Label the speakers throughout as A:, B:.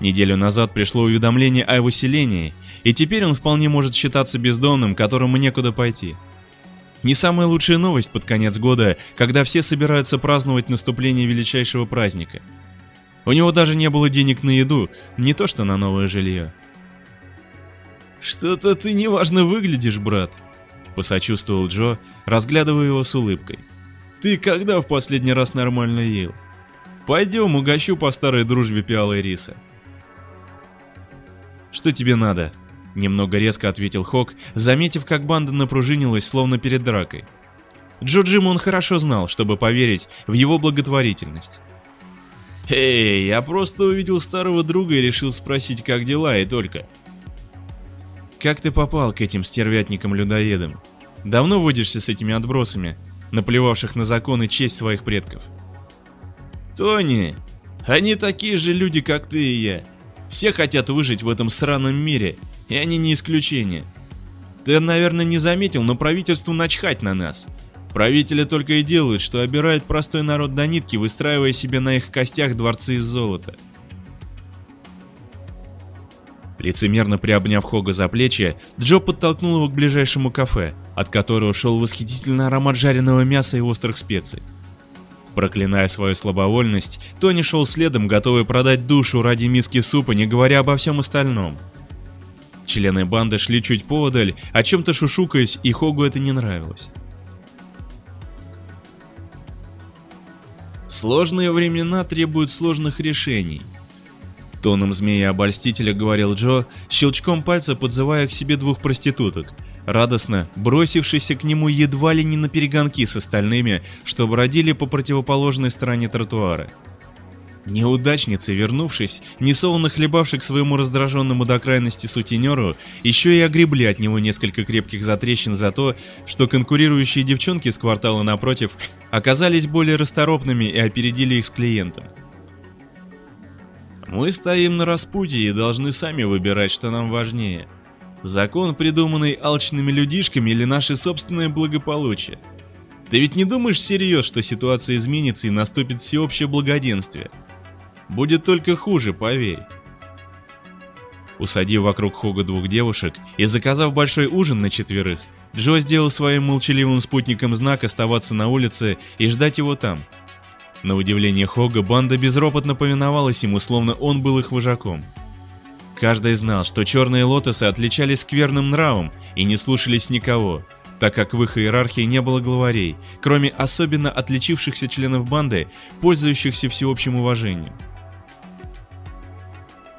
A: Неделю назад пришло уведомление о выселении, и теперь он вполне может считаться бездомным, которому некуда пойти. Не самая лучшая новость под конец года, когда все собираются праздновать наступление величайшего праздника. У него даже не было денег на еду, не то что на новое жилье. «Что-то ты неважно выглядишь, брат», — посочувствовал Джо, разглядывая его с улыбкой. «Ты когда в последний раз нормально ел? Пойдем, угощу по старой дружбе пиалой риса». «Что тебе надо?» Немного резко ответил Хок, заметив, как банда напружинилась, словно перед дракой. Джо он хорошо знал, чтобы поверить в его благотворительность. «Эй, я просто увидел старого друга и решил спросить, как дела, и только». «Как ты попал к этим стервятникам-людоедам? Давно водишься с этими отбросами, наплевавших на закон и честь своих предков?» «Тони, они такие же люди, как ты и я. Все хотят выжить в этом сраном мире, и они не исключение. Ты, наверное, не заметил, но правительству начхать на нас. Правители только и делают, что обирают простой народ до нитки, выстраивая себе на их костях дворцы из золота. Лицемерно приобняв Хога за плечи, Джо подтолкнул его к ближайшему кафе, от которого шел восхитительный аромат жареного мяса и острых специй. Проклиная свою слабовольность, Тони шел следом, готовый продать душу ради миски супа, не говоря обо всем остальном. Члены банды шли чуть поодаль, о чем-то шушукаясь, и Хогу это не нравилось. Сложные времена требуют сложных решений. Тоном змея-обольстителя говорил Джо, щелчком пальца подзывая к себе двух проституток, радостно бросившийся к нему едва ли не на перегонки с остальными, что бродили по противоположной стороне тротуара. Неудачницы, вернувшись, несолоно хлебавший к своему раздраженному до крайности сутенеру, еще и огребли от него несколько крепких затрещин за то, что конкурирующие девчонки с квартала напротив оказались более расторопными и опередили их с клиентом. Мы стоим на распутье и должны сами выбирать, что нам важнее. Закон, придуманный алчными людишками или наше собственное благополучие. Ты ведь не думаешь всерьез, что ситуация изменится и наступит всеобщее благоденствие? Будет только хуже, поверь. Усадив вокруг Хога двух девушек и заказав большой ужин на четверых, Джо сделал своим молчаливым спутникам знак оставаться на улице и ждать его там. На удивление Хога банда безропотно повиновалась ему, словно он был их вожаком. Каждый знал, что черные лотосы отличались скверным нравом и не слушались никого, так как в их иерархии не было главарей, кроме особенно отличившихся членов банды, пользующихся всеобщим уважением.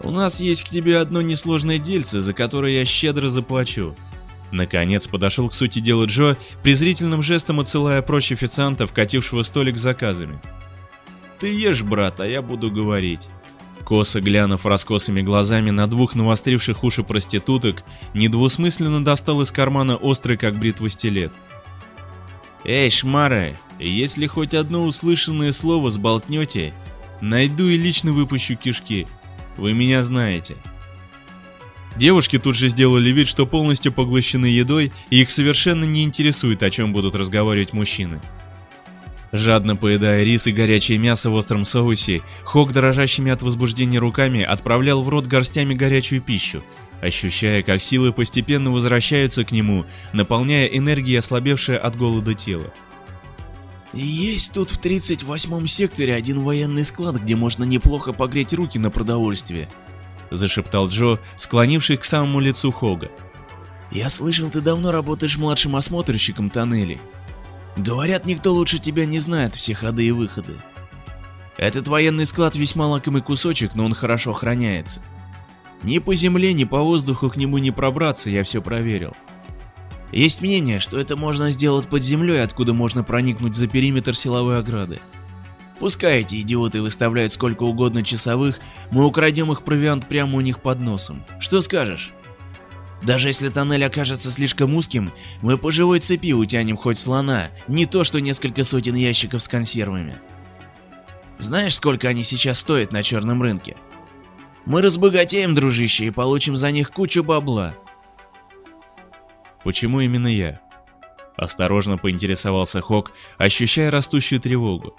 A: «У нас есть к тебе одно несложное дельце, за которое я щедро заплачу». Наконец подошел к сути дела Джо, презрительным жестом отсылая прочь официанта, вкатившего столик с заказами. «Ты ешь, брат, а я буду говорить». Косо глянув раскосыми глазами на двух навостривших уши проституток, недвусмысленно достал из кармана острый как бритва стилет. «Эй, шмары, если хоть одно услышанное слово сболтнете, найду и лично выпущу кишки. Вы меня знаете». Девушки тут же сделали вид, что полностью поглощены едой, и их совершенно не интересует, о чем будут разговаривать мужчины. Жадно поедая рис и горячее мясо в остром соусе, Хок дрожащими от возбуждения руками отправлял в рот горстями горячую пищу, ощущая, как силы постепенно возвращаются к нему, наполняя энергией ослабевшее от голода тело.
B: Есть тут в 38-м секторе один военный склад, где можно неплохо погреть руки на продовольствие, зашептал Джо, склонившись к самому лицу Хога. Я слышал, ты давно работаешь младшим осмотрщиком тоннелей. Говорят, никто лучше тебя не знает все ходы и выходы. Этот военный склад весьма лакомый кусочек, но он хорошо охраняется. Ни по земле, ни по воздуху к нему не пробраться, я все проверил. Есть мнение, что это можно сделать под землей, откуда можно проникнуть за периметр силовой ограды. Пускай эти идиоты выставляют сколько угодно часовых, мы украдем их провиант прямо у них под носом. Что скажешь? Даже если тоннель окажется слишком узким, мы по живой цепи утянем хоть слона, не то что несколько сотен ящиков с консервами. Знаешь, сколько они сейчас стоят на черном рынке? Мы разбогатеем, дружище, и получим за них кучу бабла.
A: Почему именно я? Осторожно поинтересовался Хок, ощущая растущую тревогу.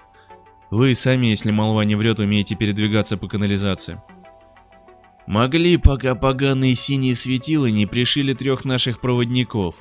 A: Вы сами, если молва не врет, умеете передвигаться по канализации.
B: Могли, пока поганые синие светила не пришили трех наших проводников.